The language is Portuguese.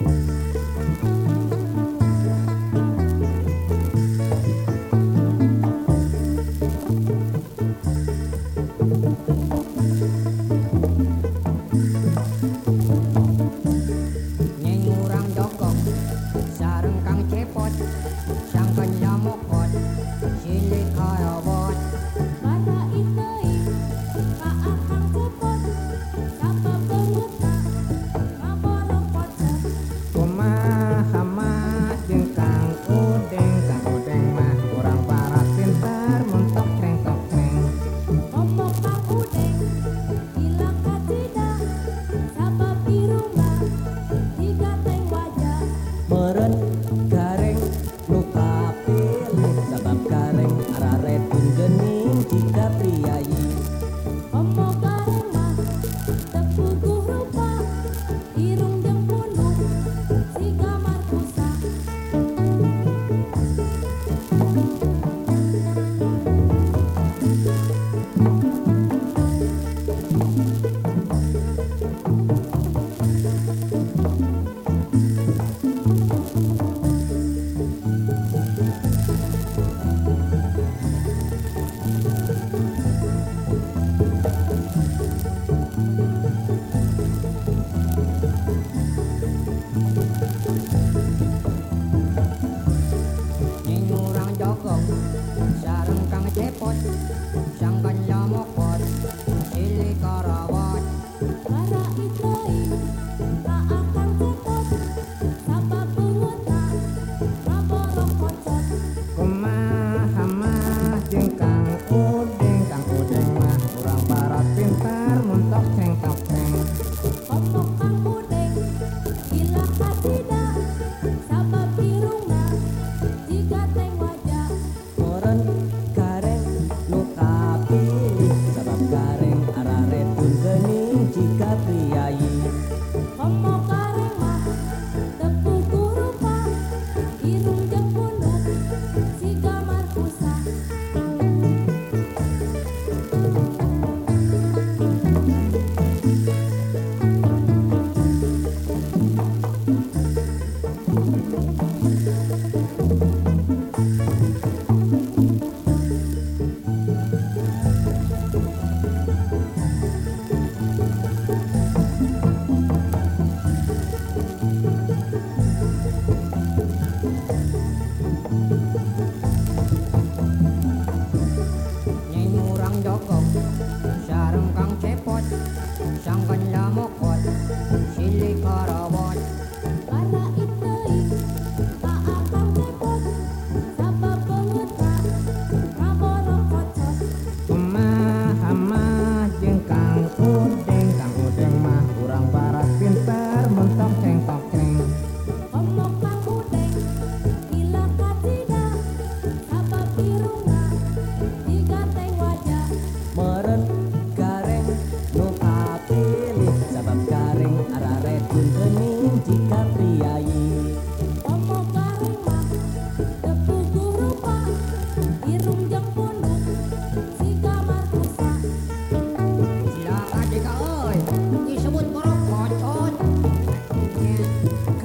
you aí. Para